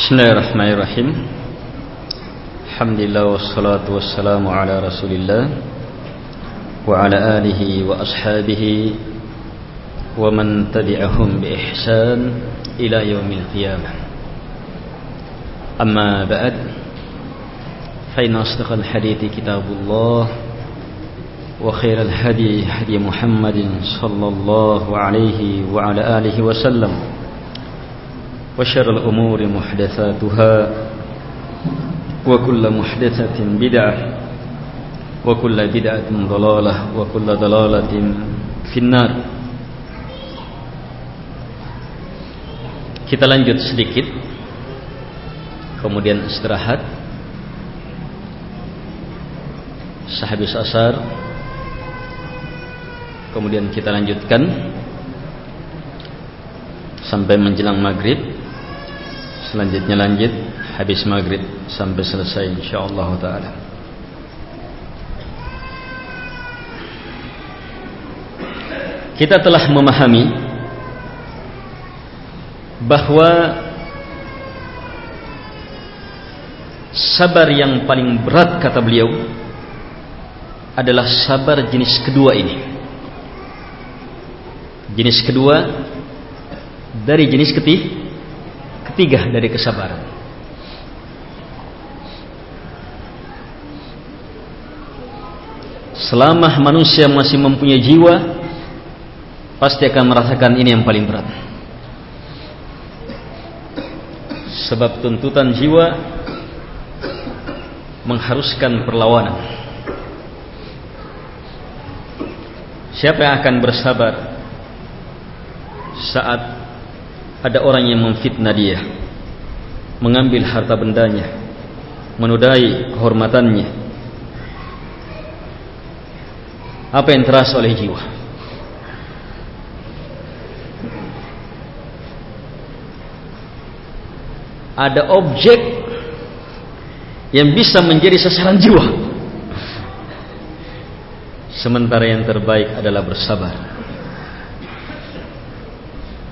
بسم الله الرحمن الرحيم الحمد لله والصلاة والسلام على رسول الله وعلى آله وأصحابه ومن تبعهم بإحسان إلى يوم القيامة أما بعد فإن أصدق الحديث كتاب الله وخير الهدي هدي محمد صلى الله عليه وعلى آله وسلم وعلى آله وسلم وشر الأمور محدثاتها وكل محدثة بدعة وكل بدعة ضلالة وكل ضلالة في النار Kita lanjut sedikit Kemudian istirahat Sehabis asar Kemudian kita lanjutkan Sampai menjelang maghrib Selanjutnya lanjut Habis maghrib sampai selesai insyaAllah ta'ala Kita telah memahami bahwa sabar yang paling berat kata beliau adalah sabar jenis kedua ini. Jenis kedua dari jenis ketiga, ketiga dari kesabaran. Selama manusia masih mempunyai jiwa pasti akan merasakan ini yang paling berat. Sebab tuntutan jiwa mengharuskan perlawanan. Siapa yang akan bersabar saat ada orang yang memfitnah dia, mengambil harta bendanya, menodai kehormatannya? Apa yang terasa oleh jiwa? ada objek yang bisa menjadi sasaran jiwa. Sementara yang terbaik adalah bersabar.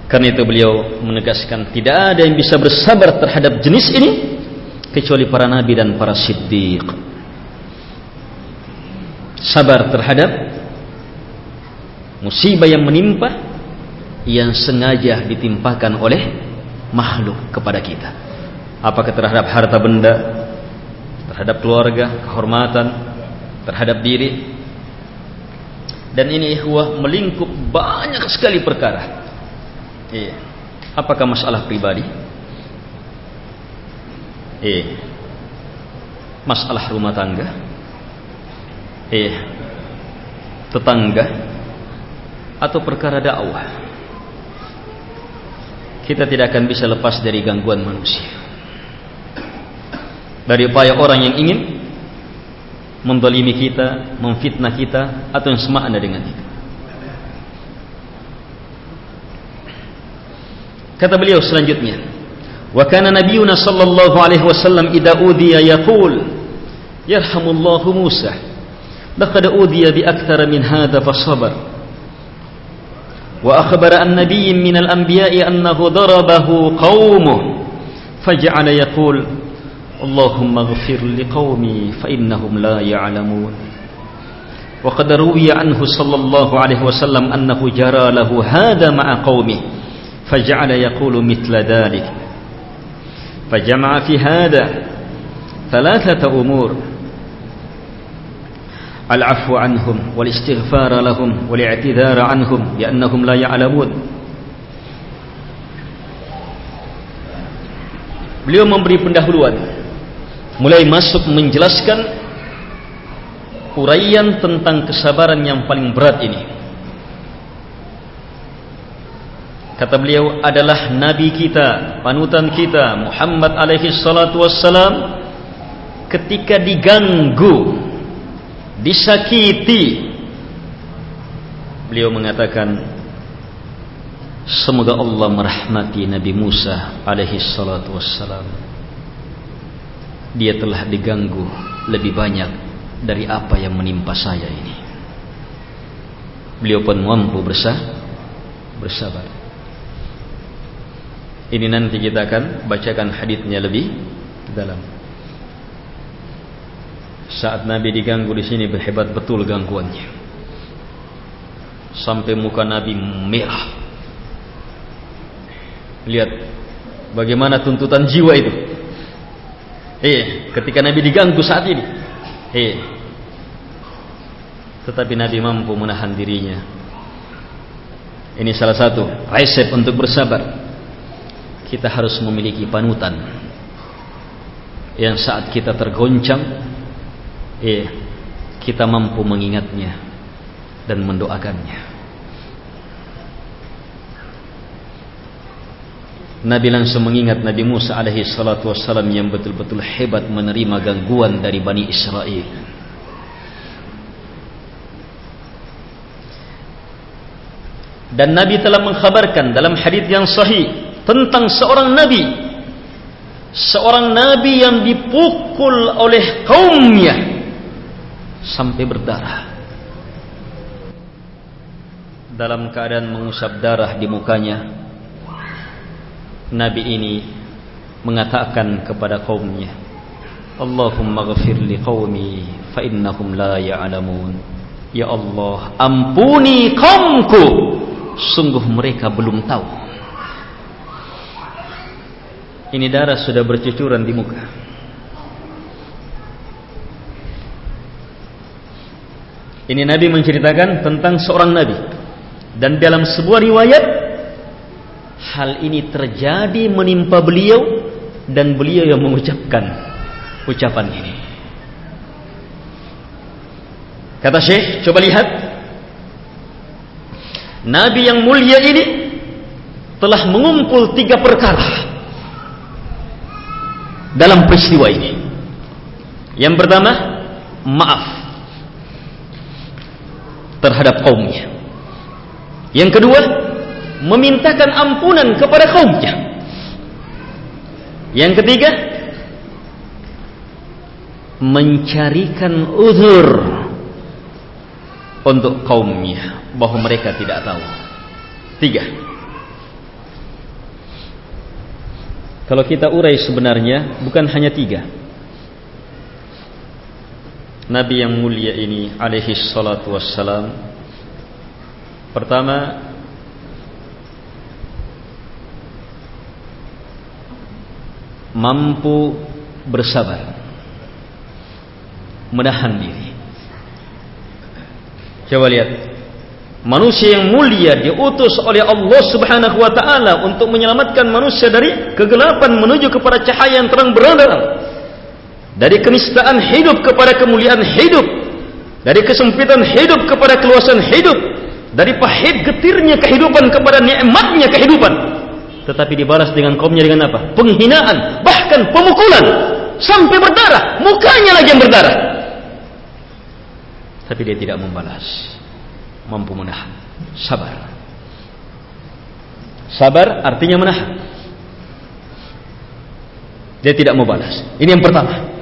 Karena itu beliau menegaskan tidak ada yang bisa bersabar terhadap jenis ini kecuali para nabi dan para siddiq. Sabar terhadap musibah yang menimpa yang sengaja ditimpakan oleh makhluk kepada kita apakah terhadap harta benda, terhadap keluarga, kehormatan, terhadap diri. Dan ini ikhwah melingkup banyak sekali perkara. Iya. Apakah masalah pribadi? Iya. Masalah rumah tangga? Iya. Tetangga? Atau perkara dakwah? Kita tidak akan bisa lepas dari gangguan manusia dari upaya orang yang ingin mendolimi kita, memfitnah kita atau yang semakna dengan itu. Kata beliau selanjutnya, "Wa kana nabiyuna sallallahu alaihi wasallam idza udiya yaqul, yarhamullahu Musa, laqad udiya bi akthara min hadha fa sabar." Akhbara an nabiyyin min al-anbiya'i annahu darabahu qaumuhu faj'ala yaqul اللهم اغفر لقومي فإنهم لا يعلمون وقد روي عنه صلى الله عليه وسلم أنه جرى له هذا مع قومه فجعل يقول مثل ذلك فجمع في هذا ثلاثة أمور العفو عنهم والاستغفار لهم والاعتذار عنهم لأنهم لا يعلمون Beliau memberi pendahuluan mulai masuk menjelaskan uraian tentang kesabaran yang paling berat ini. Kata beliau adalah nabi kita, panutan kita Muhammad alaihi salatu wassalam ketika diganggu, disakiti. Beliau mengatakan Semoga Allah merahmati Nabi Musa alaihi salatu wassalam dia telah diganggu lebih banyak dari apa yang menimpa saya ini. Beliau pun mampu bersabar. Ini nanti kita akan bacakan hadisnya lebih dalam. Saat Nabi diganggu di sini berhebat betul gangguannya. Sampai muka Nabi merah. Lihat bagaimana tuntutan jiwa itu. Eh, ketika Nabi diganggu saat ini. Eh. Tetapi Nabi mampu menahan dirinya. Ini salah satu resep untuk bersabar kita harus memiliki panutan. Yang saat kita tergoncang eh kita mampu mengingatnya dan mendoakannya. Nabi langsung mengingat Nabi Musa alaihi salatu wassalam yang betul-betul hebat menerima gangguan dari Bani Israel. Dan Nabi telah mengkhabarkan dalam hadis yang sahih tentang seorang nabi. Seorang nabi yang dipukul oleh kaumnya sampai berdarah. Dalam keadaan mengusap darah di mukanya nabi ini mengatakan kepada kaumnya Allahumma ghafir li qaumi fa innahum la ya'lamun. Ya Allah ampuni kaumku. Sungguh mereka belum tahu ini darah sudah bercucuran di muka. Ini Nabi menceritakan tentang seorang Nabi. Dan dalam sebuah riwayat, hal ini terjadi menimpa beliau dan beliau yang mengucapkan ucapan ini. Kata Syekh, coba lihat. Nabi yang mulia ini telah mengumpul tiga perkara dalam peristiwa ini. Yang pertama, maaf terhadap kaumnya. Yang kedua, memintakan ampunan kepada kaumnya. Yang ketiga, mencarikan uzur untuk kaumnya bahwa mereka tidak tahu. Tiga. Kalau kita urai sebenarnya bukan hanya tiga. Nabi yang mulia ini alaihi salatu wassalam. Pertama Mampu bersabar. Menahan diri. Coba lihat manusia yang mulia diutus oleh Allah Subhanahu wa taala untuk menyelamatkan manusia dari kegelapan menuju kepada cahaya yang terang benderang. Dari kenistaan hidup kepada kemuliaan hidup. Dari kesempitan hidup kepada keluasan hidup. Dari pahit getirnya kehidupan kepada nikmatnya kehidupan. Tetapi dibalas dengan kaumnya dengan apa? Penghinaan, bahkan pemukulan sampai berdarah, mukanya lagi yang berdarah. Tapi dia tidak membalas mampu menahan. Sabar. Sabar artinya menahan. Dia tidak mau balas. Ini yang pertama.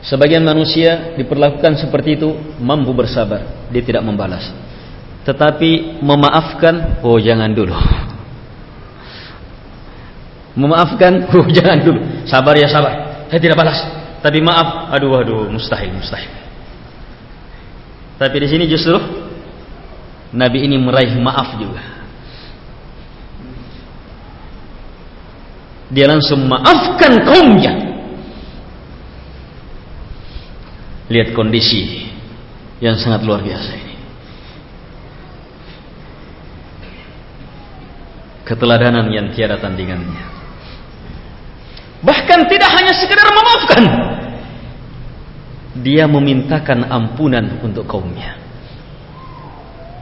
Sebagian manusia diperlakukan seperti itu mampu bersabar, dia tidak membalas. Tetapi memaafkan, oh jangan dulu. Memaafkan, oh jangan dulu. Sabar ya sabar. Saya tidak balas. Tapi maaf, aduh aduh mustahil mustahil. Tapi di sini justru Nabi ini meraih maaf juga. Dia langsung maafkan kaumnya. Lihat kondisi yang sangat luar biasa ini. Keteladanan yang tiada tandingannya. Bahkan tidak hanya sekedar memaafkan, dia memintakan ampunan untuk kaumnya.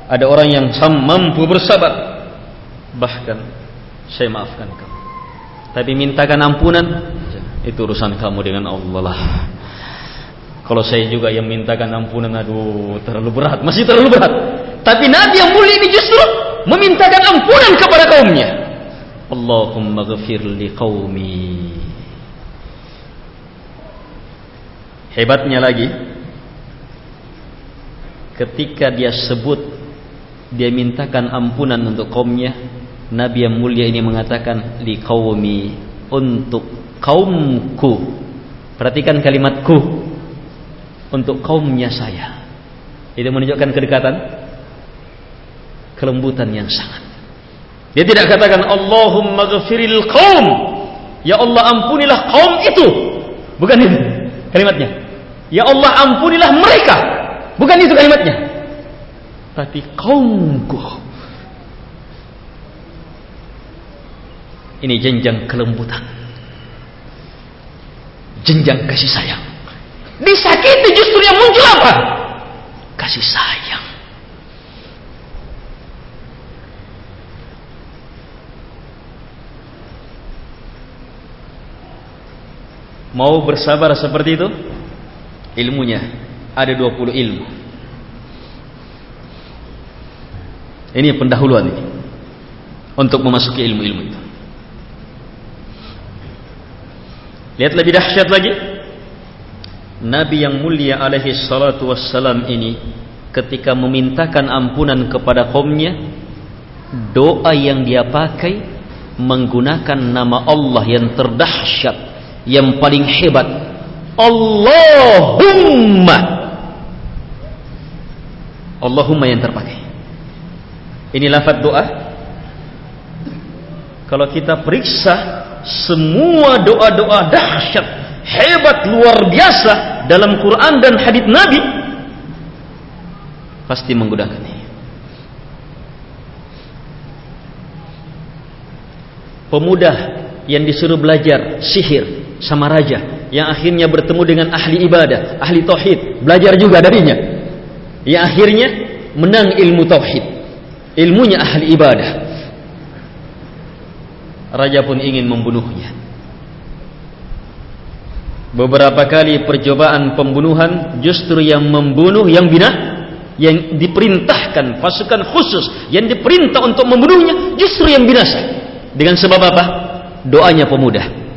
Ada orang yang mampu bersabar, bahkan saya maafkan kamu. Tapi mintakan ampunan, itu urusan kamu dengan Allah lah. Kalau saya juga yang mintakan ampunan, aduh terlalu berat, masih terlalu berat. Tapi Nabi yang mulia ini justru memintakan ampunan kepada kaumnya. Allahumma ghafir li qaumi Hebatnya lagi ketika dia sebut dia mintakan ampunan untuk kaumnya Nabi yang mulia ini mengatakan li qaumi untuk kaumku. Perhatikan kalimatku untuk kaumnya saya. Itu menunjukkan kedekatan, kelembutan yang sangat. Dia tidak katakan Allahumma ghafiril qaum. Ya Allah ampunilah kaum itu. Bukan itu kalimatnya. Ya Allah ampunilah mereka. Bukan itu kalimatnya. Tapi kaumku. Ini jenjang kelembutan. Jenjang kasih sayang. Disakiti justru yang muncul apa? Kasih sayang. Mau bersabar seperti itu? Ilmunya ada 20 ilmu. Ini pendahuluan ini untuk memasuki ilmu-ilmu itu. Lihat lebih dahsyat lagi. Nabi yang mulia alaihi salatu wassalam ini ketika memintakan ampunan kepada kaumnya doa yang dia pakai menggunakan nama Allah yang terdahsyat yang paling hebat Allahumma. Allahumma yang terpakai. Ini lafaz doa. Kalau kita periksa semua doa-doa dahsyat hebat luar biasa dalam Quran dan hadis Nabi pasti menggunakan ini pemuda yang disuruh belajar sihir sama raja yang akhirnya bertemu dengan ahli ibadah, ahli tauhid, belajar juga darinya. Yang akhirnya menang ilmu tauhid. Ilmunya ahli ibadah. Raja pun ingin membunuhnya. Beberapa kali percobaan pembunuhan justru yang membunuh yang bina yang diperintahkan pasukan khusus yang diperintah untuk membunuhnya justru yang binasa. Dengan sebab apa? Doanya pemuda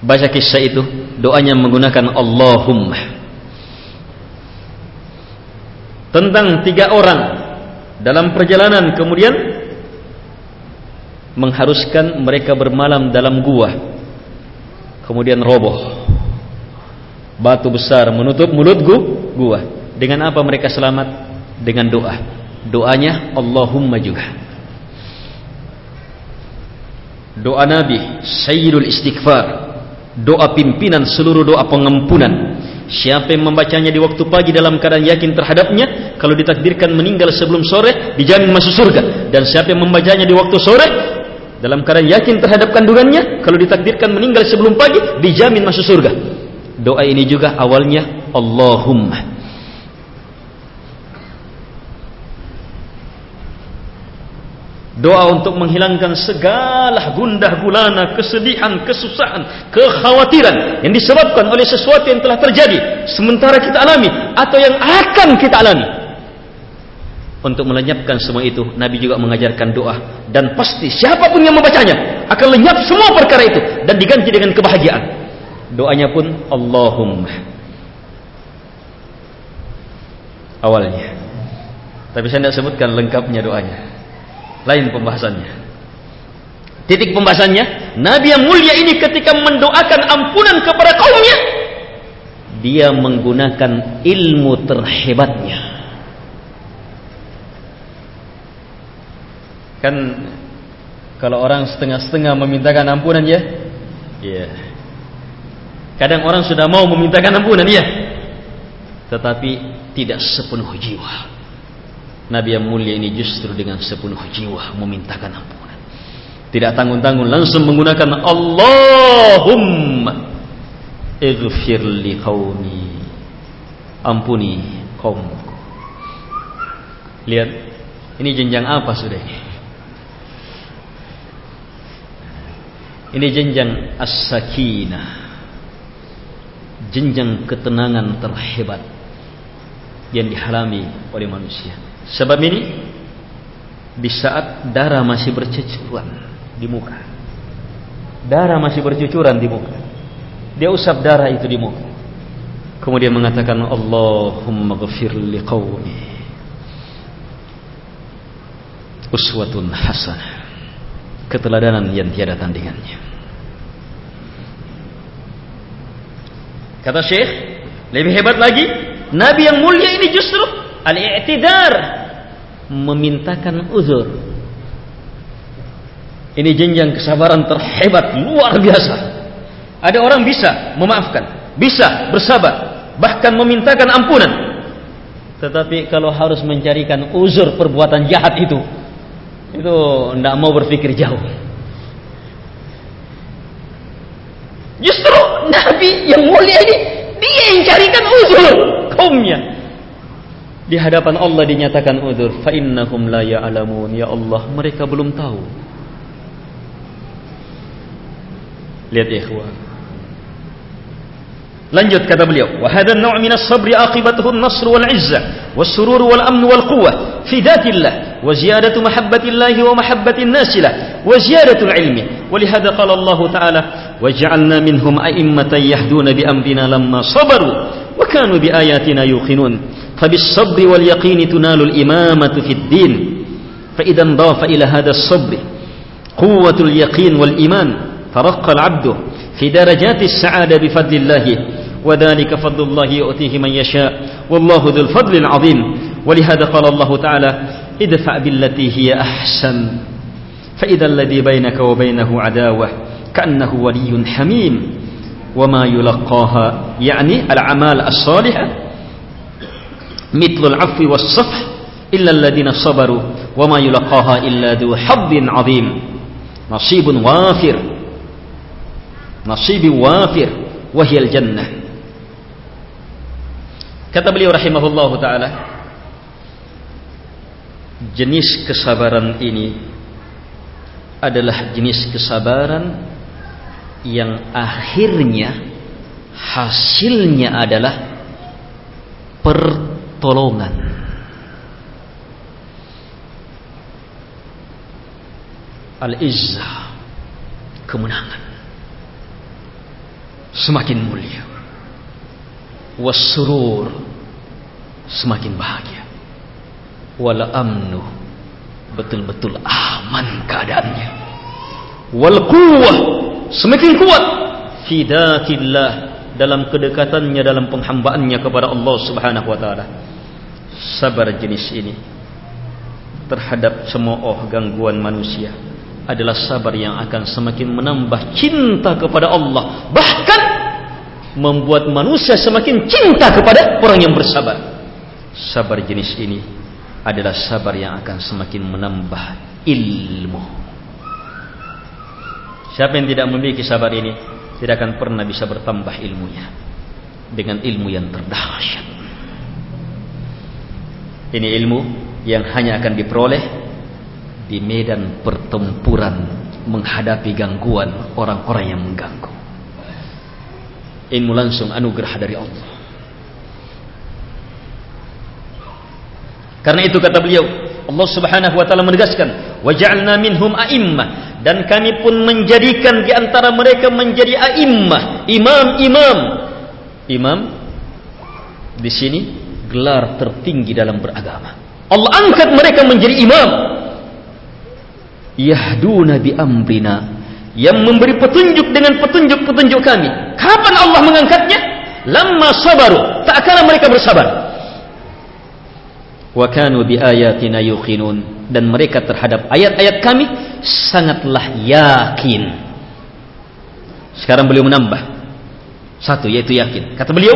baca kisah itu doanya menggunakan Allahumma. Tentang tiga orang dalam perjalanan kemudian mengharuskan mereka bermalam dalam gua. Kemudian roboh. Batu besar menutup mulut gua. Dengan apa mereka selamat? Dengan doa. Doanya Allahumma juga. Doa Nabi Sayyidul Istighfar doa pimpinan seluruh doa pengampunan. Siapa yang membacanya di waktu pagi dalam keadaan yakin terhadapnya kalau ditakdirkan meninggal sebelum sore dijamin masuk surga. Dan siapa yang membacanya di waktu sore dalam keadaan yakin terhadap kandungannya kalau ditakdirkan meninggal sebelum pagi dijamin masuk surga. Doa ini juga awalnya Allahumma Doa untuk menghilangkan segala gundah gulana, kesedihan, kesusahan, kekhawatiran yang disebabkan oleh sesuatu yang telah terjadi sementara kita alami atau yang akan kita alami. Untuk melenyapkan semua itu, Nabi juga mengajarkan doa dan pasti siapa pun yang membacanya akan lenyap semua perkara itu dan diganti dengan kebahagiaan. Doanya pun Allahumma. Awalnya. Tapi saya tidak sebutkan lengkapnya doanya. Lain pembahasannya. Titik pembahasannya, Nabi yang mulia ini ketika mendoakan ampunan kepada kaumnya, dia menggunakan ilmu terhebatnya. Kan kalau orang setengah-setengah memintakan ampunan ya, ya. Kadang orang sudah mau memintakan ampunan ya, tetapi tidak sepenuh jiwa. Nabi yang mulia ini justru dengan sepenuh jiwa memintakan ampunan. Tidak tanggung-tanggung langsung menggunakan Allahumma ighfir li. Ampuni kaumku. Lihat, ini jenjang apa sudah ini? Ini jenjang as-sakinah. Jenjang ketenangan terhebat yang dihalami oleh manusia. Sebab ini di saat darah masih bercucuran di muka. Darah masih bercucuran di muka. Dia usap darah itu di muka. Kemudian mengatakan Allahumma ghafir li qaumi. Uswatun hasanah. keteladanan yang tiada tandingannya. Kata Syekh, lebih hebat lagi, Nabi yang mulia ini justru al-i'tidar, memintakan uzur. Ini jenjang kesabaran terhebat luar biasa. Ada orang bisa memaafkan, bisa bersabar, bahkan memintakan ampunan. Tetapi kalau harus mencarikan uzur perbuatan jahat itu, itu tidak mau berpikir jauh. Justru Nabi yang mulia ini dia yang carikan uzur kaumnya. Di hadapan Allah dinyatakan uzur, fa innahum la ya'lamun. Ya Allah, mereka belum tahu. Lihat ikhwan. Lanjut kata beliau, wa hadha an-naw' min as-sabr aqibatuhu an-nasr wal 'izza was-surur wal amn wal quwwah fi dhatillah wa ziyadatu mahabbatillah wa mahabbati an-nas lah wa ziyadatu al-'ilmi. Walihada qala Allah Ta'ala, "Waj'alna minhum a'immatan yahduna bi amrina lamma sabaru wa kanu bi ayatina yuqinun." فبالصبر واليقين تنال الإمامة في الدين. فإذا انضاف إلى هذا الصبر قوة اليقين والإيمان ترقى العبد في درجات السعادة بفضل الله وذلك فضل الله يؤتيه من يشاء. والله ذو الفضل العظيم. ولهذا قال الله تعالى ادفع بالتي هي أحسن. فإذا الذي بينك وبينه عداوة كأنه ولي حميم. وما يلقاها يعني الأعمال الصالحة mitlul afwi was safh illa alladziina sabaru wa ma yulaqaha illa dzu habbin 'adzim nasibun wafir. Nasibun wafir wa hiyal jannah. Kata beliau rahimahullahu taala jenis kesabaran ini adalah jenis kesabaran yang akhirnya hasilnya adalah per pertolongan al-izzah kemenangan. Semakin mulia. Wasurur semakin bahagia. Wal amnu betul-betul aman keadaannya. Wal quwwah semakin kuat. Fi datillah dalam kedekatannya dalam penghambaannya kepada Allah Subhanahu wa taala sabar jenis ini terhadap semua oh gangguan manusia adalah sabar yang akan semakin menambah cinta kepada Allah bahkan membuat manusia semakin cinta kepada orang yang bersabar. Sabar jenis ini adalah sabar yang akan semakin menambah ilmu. Siapa yang tidak memiliki sabar ini tidak akan pernah bisa bertambah ilmunya dengan ilmu yang terdahsyat ini ilmu yang hanya akan diperoleh di medan pertempuran menghadapi gangguan orang-orang yang mengganggu. Ilmu langsung anugerah dari Allah. Karena itu kata beliau, Allah Subhanahu wa taala menegaskan, "Wa ja'alna minhum a'immah" dan kami pun menjadikan di antara mereka menjadi a'immah, imam-imam. Imam di sini gelar tertinggi dalam beragama. Allah angkat mereka menjadi imam yahduna bi amrina yang memberi petunjuk dengan petunjuk-petunjuk kami. Kapan Allah mengangkatnya? Lama sabaru, tak kala mereka bersabar. Wa kanu bi ayatina yuqinun dan mereka terhadap ayat-ayat kami sangatlah yakin. Sekarang beliau menambah satu yaitu yakin. Kata beliau,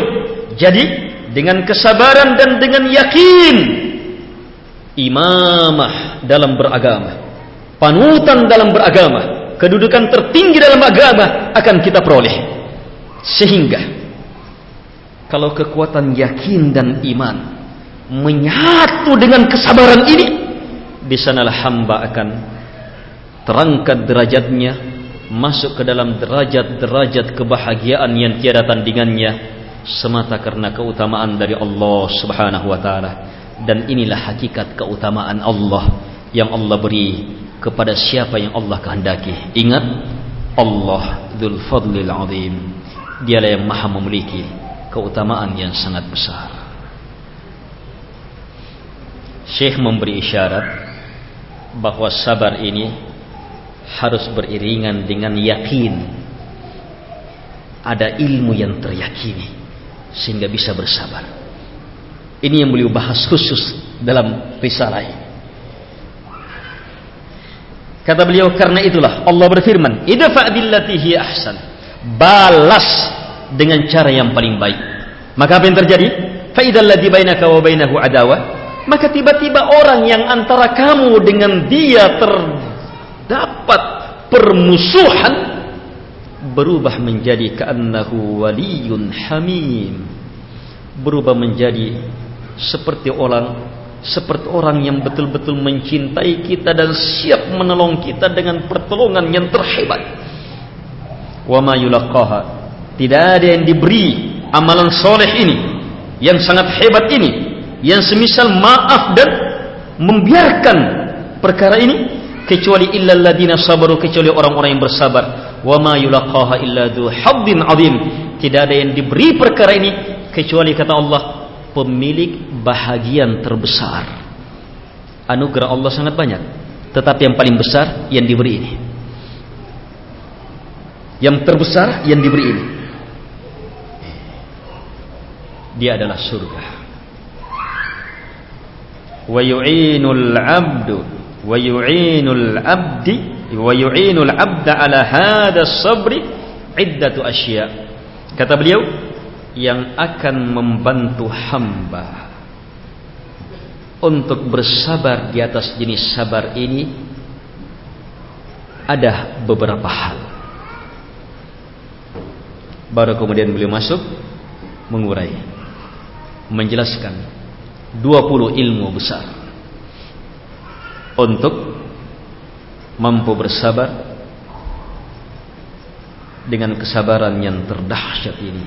jadi dengan kesabaran dan dengan yakin imamah dalam beragama panutan dalam beragama, kedudukan tertinggi dalam agama akan kita peroleh. Sehingga kalau kekuatan yakin dan iman menyatu dengan kesabaran ini, di sanalah hamba akan terangkat derajatnya masuk ke dalam derajat-derajat kebahagiaan yang tiada tandingannya semata karena keutamaan dari Allah Subhanahu wa taala dan inilah hakikat keutamaan Allah yang Allah beri kepada siapa yang Allah kehendaki. Ingat, Allah Dzul Fadlil Azim. Dialah yang Maha memiliki keutamaan yang sangat besar. Syekh memberi isyarat bahwa sabar ini harus beriringan dengan yakin. Ada ilmu yang teryakini sehingga bisa bersabar. Ini yang beliau bahas khusus dalam risalah ini. Kata beliau karena itulah Allah berfirman, "Idfa' billati hi ahsan." Balas dengan cara yang paling baik. Maka apa yang terjadi? Fa idzal ladzi bainaka wa bainahu adawah, maka tiba-tiba orang yang antara kamu dengan dia terdapat permusuhan berubah menjadi ka'annahu waliyun hamim. Berubah menjadi seperti orang seperti orang yang betul-betul mencintai kita dan siap menolong kita dengan pertolongan yang terhebat. Wa ma yulaqaha. Tidak ada yang diberi amalan soleh ini yang sangat hebat ini yang semisal maaf dan membiarkan perkara ini kecuali illal ladina sabaru kecuali orang-orang yang bersabar wa ma yulaqaha illa dzu haddin azim. Tidak ada yang diberi perkara ini kecuali kata Allah pemilik bahagian terbesar. Anugerah Allah sangat banyak tetapi yang paling besar yang diberi ini. Yang terbesar yang diberi ini. Dia adalah surga. Wa yu'inul 'abdu wa yu'inul abdi wa abda ala hada sabri iddatu asya. Kata beliau yang akan membantu hamba untuk bersabar di atas jenis sabar ini ada beberapa hal. Baru kemudian beliau masuk mengurai menjelaskan 20 ilmu besar untuk mampu bersabar dengan kesabaran yang terdahsyat ini.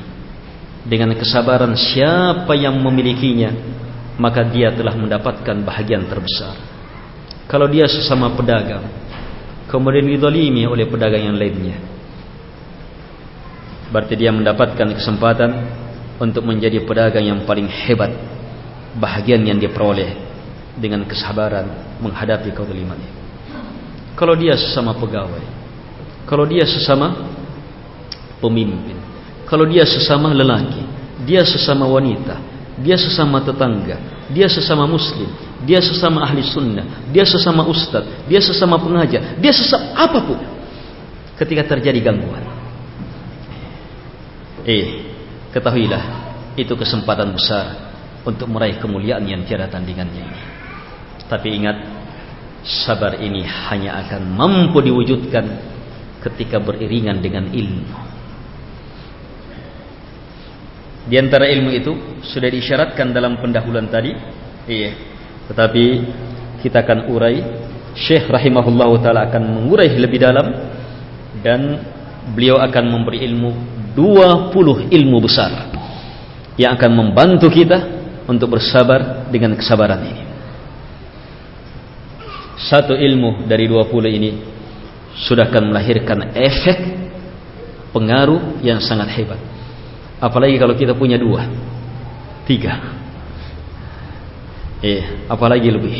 Dengan kesabaran siapa yang memilikinya maka dia telah mendapatkan bahagian terbesar. Kalau dia sesama pedagang kemudian didolimi oleh pedagang yang lainnya berarti dia mendapatkan kesempatan untuk menjadi pedagang yang paling hebat bahagian yang diperoleh dengan kesabaran menghadapi kezaliman Kalau dia sesama pegawai, kalau dia sesama pemimpin, kalau dia sesama lelaki, dia sesama wanita, dia sesama tetangga, dia sesama muslim, dia sesama ahli sunnah, dia sesama ustaz, dia sesama pengajar, dia sesama apapun. Ketika terjadi gangguan. Eh, ketahuilah itu kesempatan besar untuk meraih kemuliaan yang tiada tandingannya. Tapi ingat Sabar ini hanya akan mampu diwujudkan Ketika beriringan dengan ilmu. Di antara ilmu itu Sudah diisyaratkan dalam pendahuluan tadi. Iya. Tetapi kita akan urai. Syekh rahimahullah ta'ala akan mengurai lebih dalam. Dan beliau akan memberi ilmu 20 ilmu besar Yang akan membantu kita Untuk bersabar dengan kesabaran ini satu ilmu dari 20 ini sudah akan melahirkan efek pengaruh yang sangat hebat. Apalagi kalau kita punya dua, tiga, eh, apalagi lebih.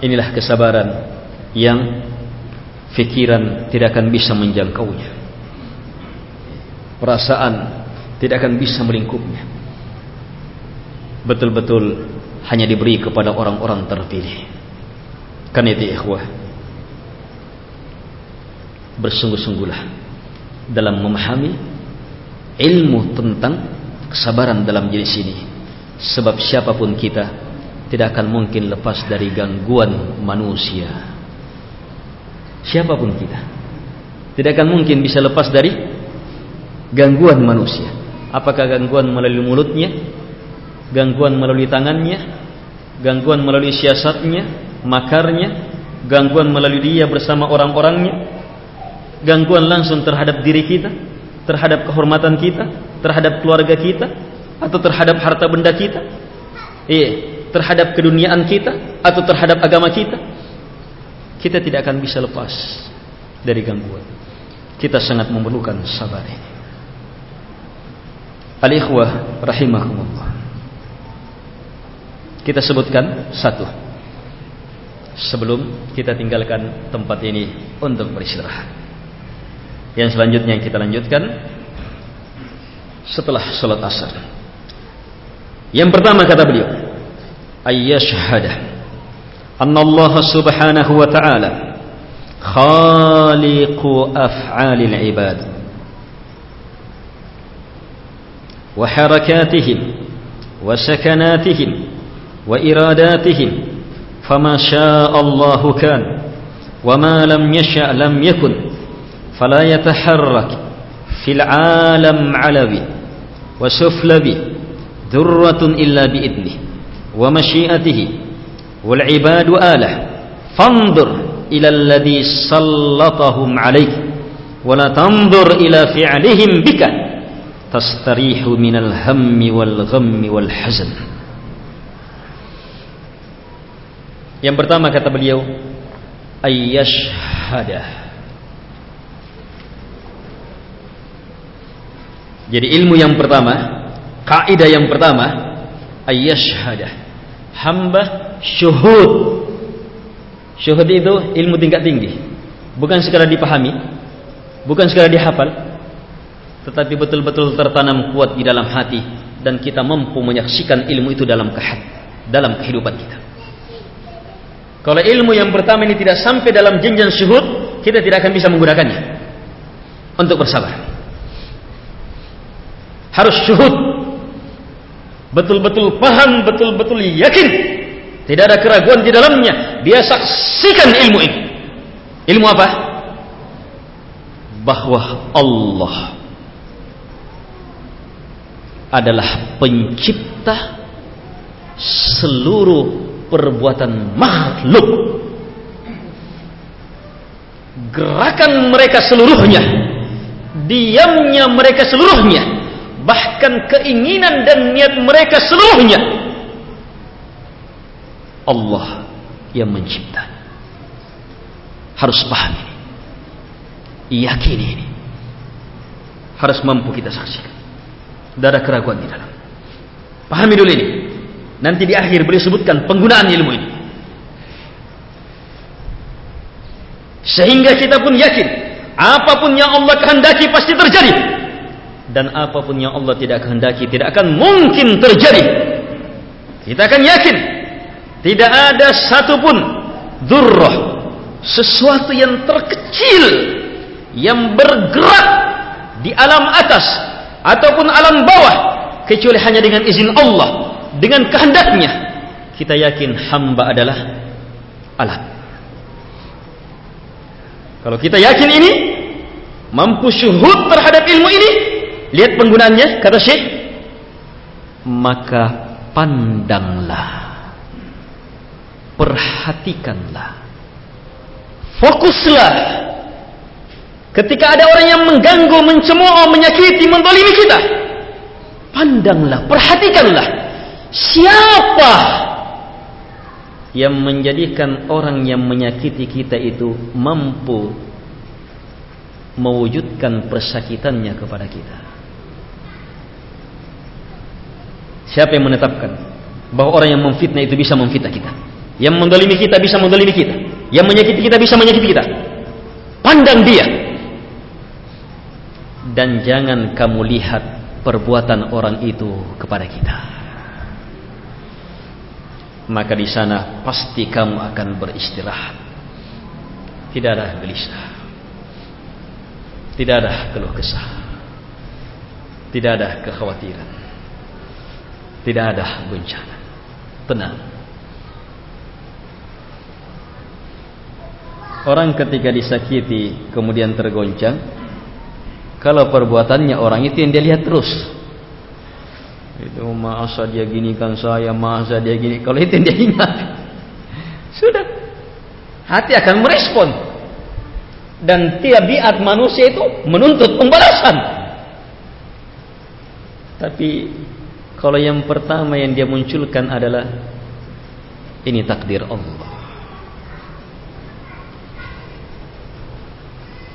Inilah kesabaran yang fikiran tidak akan bisa menjangkaunya. Perasaan tidak akan bisa melingkupnya. Betul-betul hanya diberi kepada orang-orang terpilih. Kan itu ikhwah. Bersungguh-sungguhlah dalam memahami ilmu tentang kesabaran dalam jenis ini. Sebab siapa pun kita tidak akan mungkin lepas dari gangguan manusia. Siapa pun kita tidak akan mungkin bisa lepas dari gangguan manusia. Apakah gangguan melalui mulutnya gangguan melalui tangannya, gangguan melalui siasatnya, makarnya, gangguan melalui dia bersama orang-orangnya, gangguan langsung terhadap diri kita, terhadap kehormatan kita, terhadap keluarga kita, atau terhadap harta benda kita, eh, terhadap keduniaan kita, atau terhadap agama kita, kita tidak akan bisa lepas dari gangguan. Kita sangat memerlukan sabar ini. Al-ikhwah. Kita sebutkan satu. sebelum kita tinggalkan tempat ini untuk beristirahat. Yang selanjutnya kita lanjutkan setelah salat asar. Yang pertama kata beliau, ayyashhada anna Allah Subhanahu wa ta'ala khaliqu af'alil ibad wa wa sakanatihim iradatihim فما شاء الله كان وما لم يشأ لم يكن فلا يتحرك في العالم علوي وسفلبي ذرة إلا بإذنه ومشيئته والعباد آله فانظر إلى الذي سلطهم عليك ولا تنظر إلى فعلهم بك تستريح من الهم والغم والحزن Yang pertama kata beliau ayyashhada. Jadi ilmu yang pertama, kaidah yang pertama ayyashhada. Hamba syuhud. Syuhud itu ilmu tingkat tinggi. Bukan sekadar dipahami, bukan sekadar dihafal, tetapi betul-betul tertanam kuat di dalam hati dan kita mampu menyaksikan ilmu itu dalam kehat, dalam kehidupan kita. Kalau ilmu yang pertama ini tidak sampai dalam jenjang syuhud, kita tidak akan bisa menggunakannya untuk bersabar. Harus syuhud. Betul-betul paham, betul-betul yakin. Tidak ada keraguan di dalamnya. Dia saksikan ilmu ini. Ilmu apa? Bahwa Allah adalah pencipta seluruh perbuatan makhluk. Gerakan mereka seluruhnya diamnya mereka seluruhnya bahkan keinginan dan niat mereka seluruhnya. Allah yang mencipta. Harus paham ini. Yakini ini. Harus mampu kita saksikan. Tidak keraguan di dalam. Pahami dulu ini Nanti di akhir beliau sebutkan penggunaan ilmu ini. Sehingga kita pun yakin apapun yang Allah kehendaki pasti terjadi dan apapun yang Allah tidak kehendaki tidak akan mungkin terjadi. Kita akan yakin tidak ada satupun durrah sesuatu yang terkecil yang bergerak di alam atas ataupun alam bawah kecuali hanya dengan izin Allah dengan kehendaknya kita yakin hamba adalah alat kalau kita yakin ini mampu syuhud terhadap ilmu ini lihat penggunaannya kata Syekh maka pandanglah perhatikanlah fokuslah ketika ada orang yang mengganggu mencemooh menyakiti mendolimi kita pandanglah perhatikanlah Siapa yang menjadikan orang yang menyakiti kita itu mampu mewujudkan persakitannya kepada kita? Siapa yang menetapkan bahwa orang yang memfitnah itu bisa memfitnah kita? Yang mendolimi kita bisa mendolimi kita. Yang menyakiti kita bisa menyakiti kita. Pandang dia. Dan jangan kamu lihat perbuatan orang itu kepada kita maka di sana pasti kamu akan beristirahat. Tidak ada gelisah. Tidak ada keluh kesah. Tidak ada kekhawatiran. Tidak ada bencana. Tenang. Orang ketika disakiti kemudian tergoncang, kalau perbuatannya orang itu yang dia lihat terus, itu masa dia ginikan saya, masa dia gini. Kalau itu dia ingat, sudah hati akan merespon. Dan tabiat manusia itu menuntut pembalasan. Tapi kalau yang pertama yang dia munculkan adalah ini takdir Allah.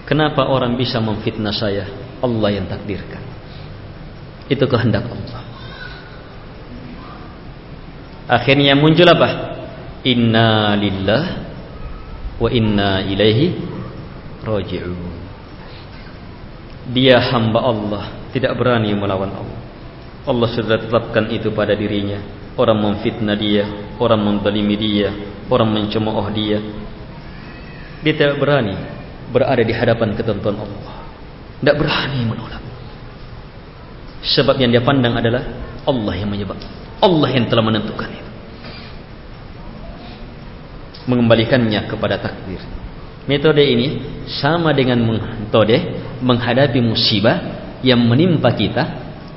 Kenapa orang bisa memfitnah saya? Allah yang takdirkan. Itu kehendak Allah. Akhirnya muncul apa? Inna lillah wa inna ilaihi raji'un. Dia hamba Allah, tidak berani melawan Allah. Allah sudah tetapkan itu pada dirinya. Orang memfitnah dia, orang mendalimi dia, orang mencemooh dia. Dia tidak berani berada di hadapan ketentuan Allah. Tidak berani menolak. Sebab yang dia pandang adalah Allah yang menyebab. Allah yang telah menentukan itu. Mengembalikannya kepada takdir. Metode ini sama dengan metode menghadapi musibah yang menimpa kita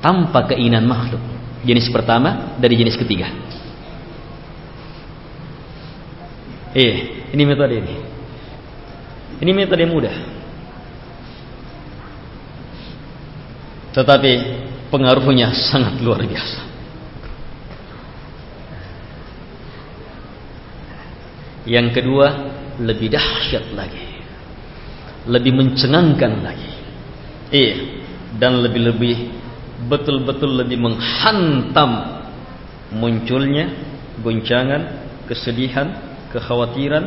tanpa keinginan makhluk. Jenis pertama dari jenis ketiga. Eh, ini metode ini. Ini metode mudah. Tetapi pengaruhnya sangat luar biasa. Yang kedua, lebih dahsyat lagi. Lebih mencengangkan lagi. Iya, dan lebih-lebih betul-betul lebih menghantam munculnya goncangan, kesedihan, kekhawatiran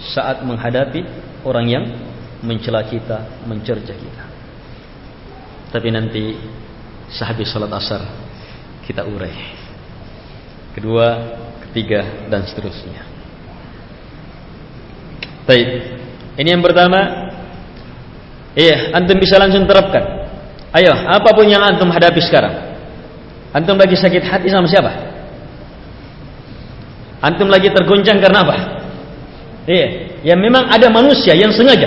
saat menghadapi orang yang mencela kita, mencerca kita. Tapi nanti sehabis salat asar kita urai. Kedua, ketiga dan seterusnya. Baik. Ini yang pertama. Iya, antum bisa langsung terapkan. Ayo, apa pun yang antum hadapi sekarang. Antum lagi sakit hati sama siapa? Antum lagi tergoncang karena apa? Iya, ya memang ada manusia yang sengaja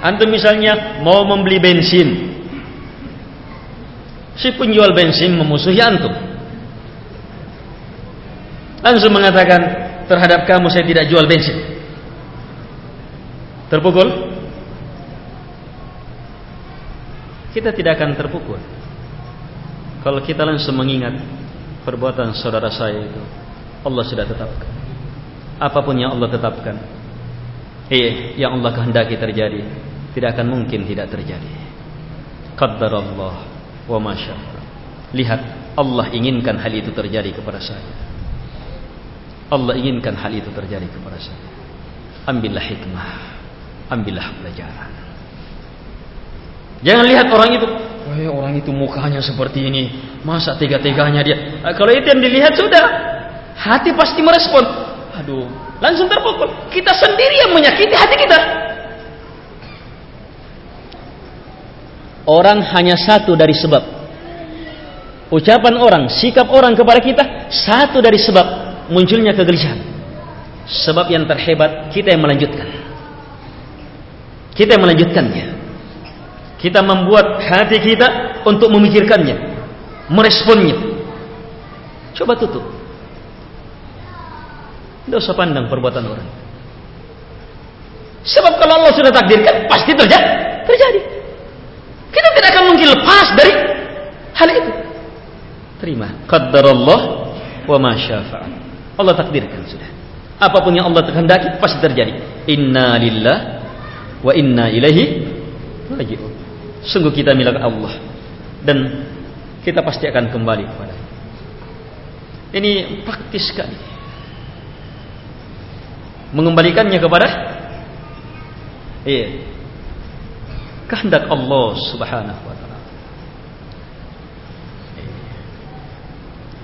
Antum misalnya mau membeli bensin. Si penjual bensin memusuhi antum. Langsung mengatakan terhadap kamu saya tidak jual bensin. Terpukul? Kita tidak akan terpukul. Kalau kita langsung mengingat perbuatan saudara saya itu Allah sudah tetapkan. Apapun yang Allah tetapkan, eh yang Allah kehendaki terjadi, tidak akan mungkin tidak terjadi. Qaddarallah wa masya Lihat, Allah inginkan hal itu terjadi kepada saya. Allah inginkan hal itu terjadi kepada saya. Ambillah hikmah, ambillah pelajaran. Jangan lihat orang itu, Wah, orang itu mukanya seperti ini, masa tega-teganya dia. Nah, kalau itu yang dilihat sudah, hati pasti merespon. Aduh, langsung terpukul. Kita sendiri yang menyakiti hati kita. Orang hanya satu dari sebab. Ucapan orang, sikap orang kepada kita satu dari sebab munculnya kegelisahan. Sebab yang terhebat kita yang melanjutkan. Kita yang melanjutkannya. Kita membuat hati kita untuk memikirkannya, meresponnya. Coba tutup. Tidak usah pandang perbuatan orang. Sebab kalau Allah sudah takdirkan pasti terjadi. Terjadi. Kita tidak akan mungkin lepas dari hal itu. Terima. Qaddarallah wa ma. Allah takdirkan sudah. Apa pun yang Allah kehendaki pasti terjadi. Inna lillah wa inna ilaihi raji'un. Sungguh kita milik Allah dan kita pasti akan kembali kepada ini praktis sekali mengembalikannya kepada iya kehendak Allah Subhanahu wa taala.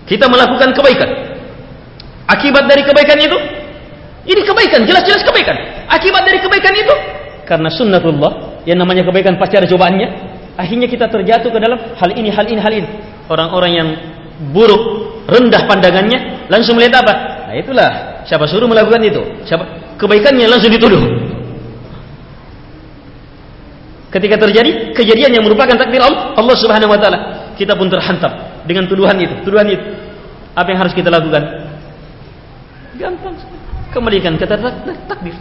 Kita melakukan kebaikan. Akibat dari kebaikan itu ini kebaikan, jelas-jelas kebaikan. Akibat dari kebaikan itu karena sunnatullah yang namanya kebaikan pasti ada cobaannya. Akhirnya kita terjatuh ke dalam hal ini, hal ini, hal ini. Orang-orang yang buruk, rendah pandangannya, langsung melihat apa? Nah itulah, siapa suruh melakukan itu? Siapa kebaikannya langsung dituduh. Ketika terjadi kejadian yang merupakan takdir Allah, Allah Subhanahu wa taala, kita pun terhantam dengan tuduhan itu, tuduhan itu. Apa yang harus kita lakukan? Gampang. Kembalikan kata takdir.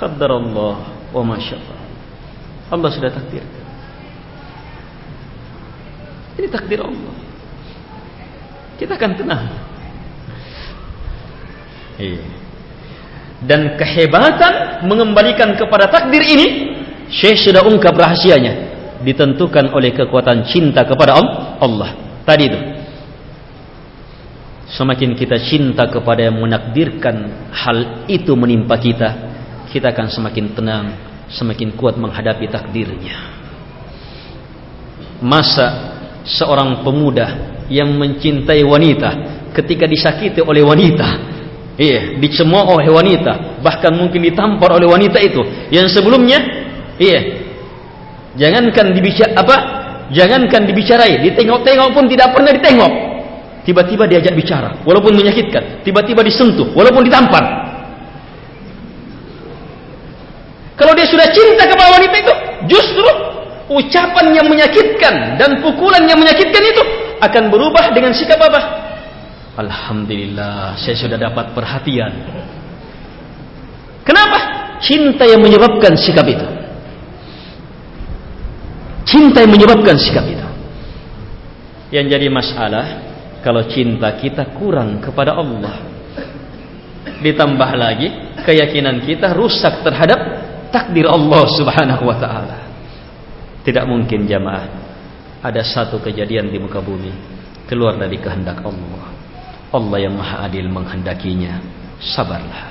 Allah wa masyaAllah. Allah sudah takdir. Ini takdir Allah. Kita akan tenang. Iya. Dan kehebatan mengembalikan kepada takdir ini Syekh sudah ungkap rahasianya. Ditentukan oleh kekuatan cinta kepada Allah. Tadi itu. Semakin kita cinta kepada yang menakdirkan hal itu menimpa kita, kita akan semakin tenang, semakin kuat menghadapi takdirnya. Masa seorang pemuda yang mencintai wanita ketika disakiti oleh wanita Iya, dicemooh oleh wanita, bahkan mungkin ditampar oleh wanita itu. Yang sebelumnya, iya, jangankan dibicara apa? Jangankan dibicarain, ditengok-tengok pun tidak pernah ditengok. Tiba-tiba diajak bicara, walaupun menyakitkan. Tiba-tiba disentuh, walaupun ditampar. Kalau dia sudah cinta kepada wanita itu, justru ucapan yang menyakitkan dan pukulan yang menyakitkan itu akan berubah dengan sikap apa? Alhamdulillah saya sudah dapat perhatian. Kenapa? Cinta yang menyebabkan sikap itu. Cinta yang menyebabkan sikap itu. Yang jadi masalah kalau cinta kita kurang kepada Allah. Ditambah lagi keyakinan kita rusak terhadap takdir Allah Subhanahu wa taala. Tidak mungkin jamaah ada satu kejadian di muka bumi keluar dari kehendak Allah. Allah yang maha adil menghendakinya sabarlah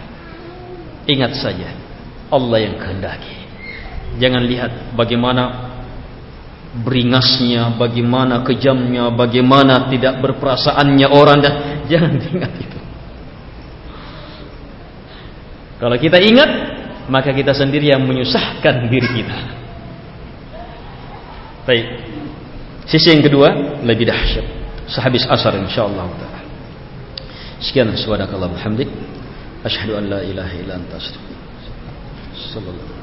ingat saja Allah yang kehendaki jangan lihat bagaimana beringasnya bagaimana kejamnya bagaimana tidak berperasaannya orang dan jangan ingat itu. Kalau kita ingat maka kita sendiri yang menyusahkan diri kita. Baik. Sisi yang kedua lebih dahsyat. Sehabis asar insyaallah taala. Sekian subhanakallah bihamdik. Asyhadu an la ilaha illa anta astaghfiruka.